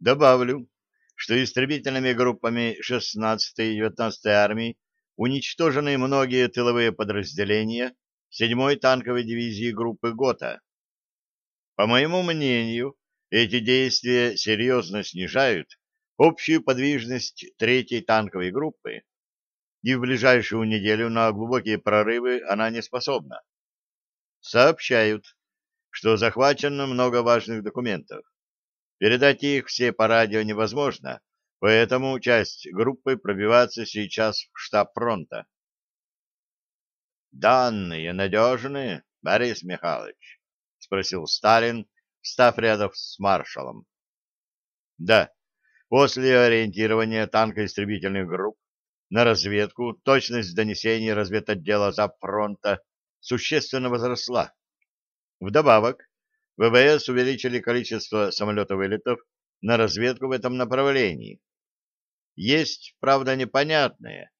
Добавлю, что истребительными группами 16-й и 19-й армии уничтожены многие тыловые подразделения 7-й танковой дивизии группы ГОТА. По моему мнению, эти действия серьезно снижают общую подвижность 3-й танковой группы, и в ближайшую неделю на глубокие прорывы она не способна. Сообщают, что захвачено много важных документов. Передать их все по радио невозможно, поэтому часть группы пробивается сейчас в штаб фронта. «Данные надежные, Борис Михайлович?» — спросил Сталин, встав рядом с маршалом. «Да. После ориентирования танкоистребительных групп на разведку точность донесений разведотдела Запфронта существенно возросла. Вдобавок, ВВС увеличили количество самолетов-вылетов на разведку в этом направлении. Есть, правда, непонятные.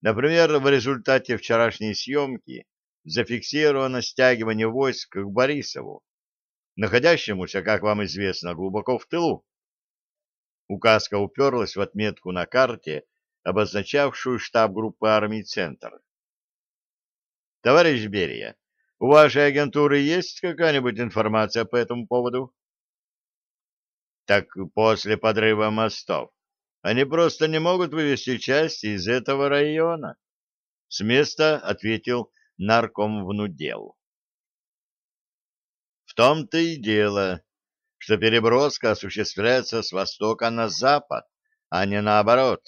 Например, в результате вчерашней съемки зафиксировано стягивание войск к Борисову, находящемуся, как вам известно, глубоко в тылу. Указка уперлась в отметку на карте, обозначавшую штаб группы армий «Центр». Товарищ Берия, у вашей агентуры есть какая-нибудь информация по этому поводу? Так после подрыва мостов они просто не могут вывести части из этого района. С места ответил нарком внудел. В том-то и дело, что переброска осуществляется с востока на запад, а не наоборот.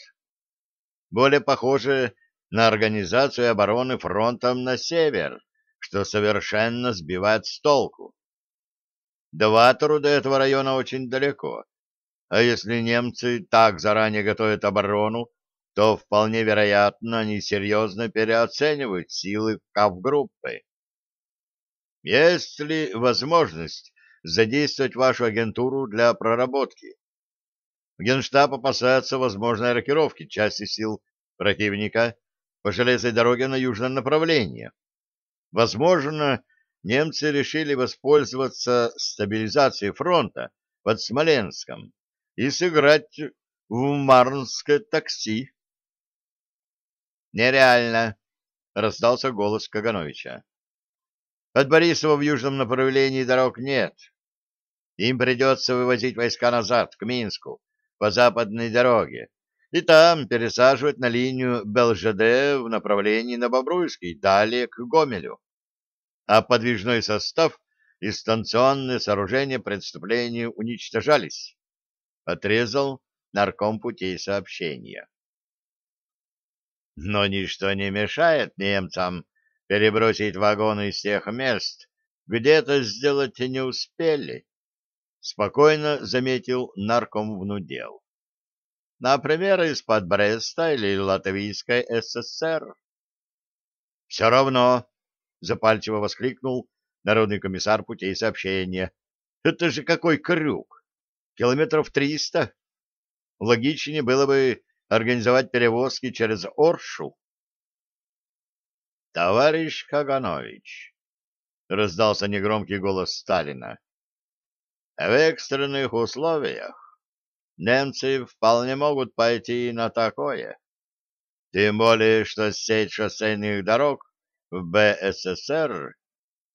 Более похоже на организацию обороны фронтом на север что совершенно сбивает с толку. До Ватору до этого района очень далеко, а если немцы так заранее готовят оборону, то вполне вероятно они серьезно переоценивают силы КАВ-группы. Есть ли возможность задействовать вашу агентуру для проработки? Генштаб опасается возможной рокировки части сил противника по железной дороге на южном направлении. Возможно, немцы решили воспользоваться стабилизацией фронта под Смоленском и сыграть в марнское такси. «Нереально!» — раздался голос Кагановича. «От Борисова в южном направлении дорог нет. Им придется вывозить войска назад, к Минску, по западной дороге, и там пересаживать на линию БЛЖД в направлении на Бобруйский, далее к Гомелю. А подвижной состав и станционные сооружения преступления уничтожались. Отрезал нарком путей сообщения. Но ничто не мешает немцам перебросить вагоны из тех мест, где это сделать не успели, — спокойно заметил нарком внудел например, из-под Бреста или Латвийской ССР. — Все равно, — запальчиво воскликнул народный комиссар путей сообщения, — это же какой крюк! Километров триста. Логичнее было бы организовать перевозки через Оршу. — Товарищ Каганович, — раздался негромкий голос Сталина, — в экстренных условиях немцы вполне могут пойти на такое. Тем более, что сеть шоссейных дорог в БССР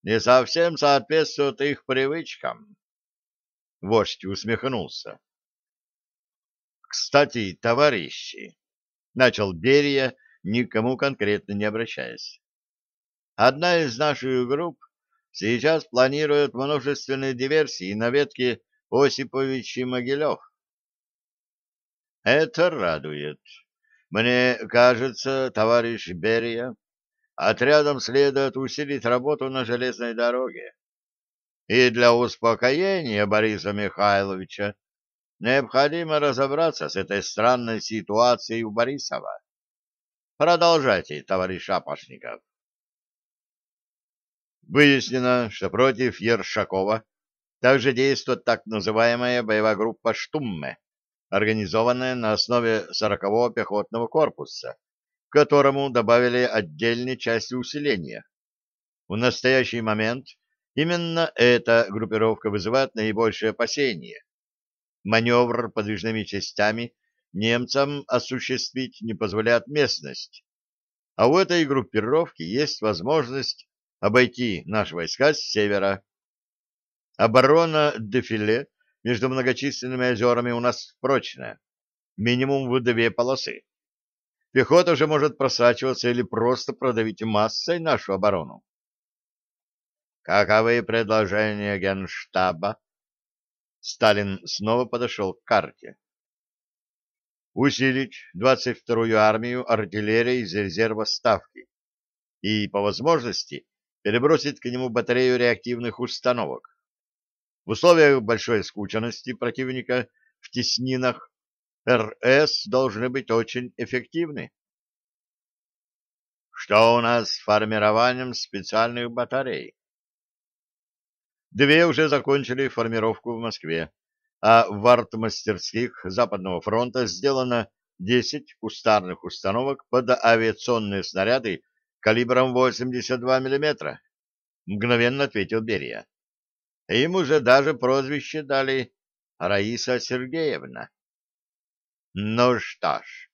не совсем соответствует их привычкам. Вождь усмехнулся. «Кстати, товарищи», — начал Берия, никому конкретно не обращаясь, «одна из наших групп сейчас планирует множественные диверсии на ветке Осипович и Могилев. Это радует. Мне кажется, товарищ Берия, отрядом следует усилить работу на железной дороге. И для успокоения Бориса Михайловича необходимо разобраться с этой странной ситуацией у Борисова. Продолжайте, товарищ Шапошников. Выяснено, что против Ершакова также действует так называемая боевая группа «Штумме», организованная на основе 40-го пехотного корпуса, к которому добавили отдельные части усиления. В настоящий момент именно эта группировка вызывает наибольшее опасение. Маневр подвижными частями немцам осуществить не позволяет местность, а у этой группировки есть возможность обойти наши войска с севера. Оборона дефиле между многочисленными озерами у нас прочная, минимум в две полосы. Пехота же может просачиваться или просто продавить массой нашу оборону. Каковы предложения Генштаба? Сталин снова подошел к карте. Усилить 22-ю армию артиллерией из резерва Ставки и, по возможности, перебросить к нему батарею реактивных установок. В условиях большой скученности противника в теснинах РС должны быть очень эффективны. Что у нас с формированием специальных батарей? Две уже закончили формировку в Москве, а в артмастерских Западного фронта сделано 10 кустарных установок под авиационные снаряды калибром 82 мм. Мгновенно ответил Берия. Им уже даже прозвище дали Раиса Сергеевна. Ну что ж,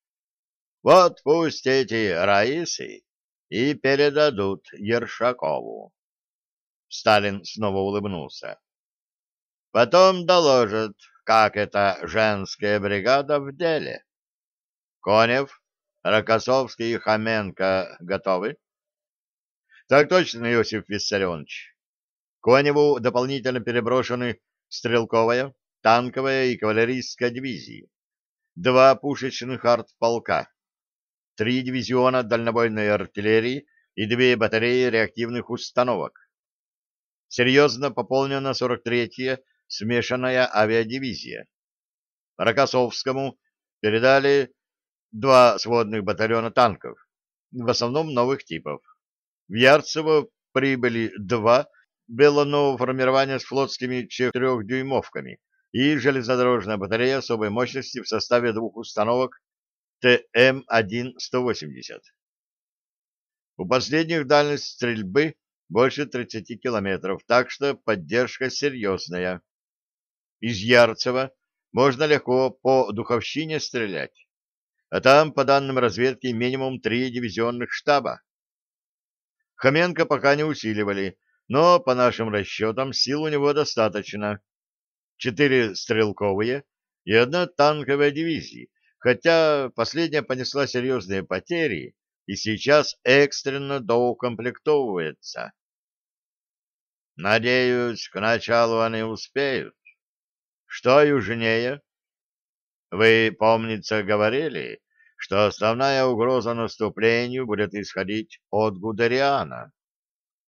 вот пусть эти Раисы и передадут Ершакову. Сталин снова улыбнулся. Потом доложат, как эта женская бригада в деле. Конев, Рокоссовский и Хоменко готовы? Так точно, Иосиф Виссарионович. Коневу дополнительно переброшены стрелковая, танковая и кавалерийская дивизии два пушечных артполка, три дивизиона дальнобойной артиллерии и две батареи реактивных установок. Серьезно пополнена 43-я смешанная авиадивизия. Рокоссовскому передали два сводных батальона танков, в основном новых типов. В Ярцево прибыли два белонового формирования с флотскими четырехдюймовками и железнодорожная батарея особой мощности в составе двух установок ТМ-1-180. У последних дальность стрельбы больше 30 километров, так что поддержка серьезная. Из Ярцева можно легко по Духовщине стрелять, а там, по данным разведки, минимум три дивизионных штаба. Хоменко пока не усиливали, но, по нашим расчетам, сил у него достаточно четыре стрелковые и одна танковая дивизия, хотя последняя понесла серьезные потери и сейчас экстренно доукомплектовывается. Надеюсь, к началу они успеют. Что южнее? Вы, помнится, говорили, что основная угроза наступлению будет исходить от Гудериана.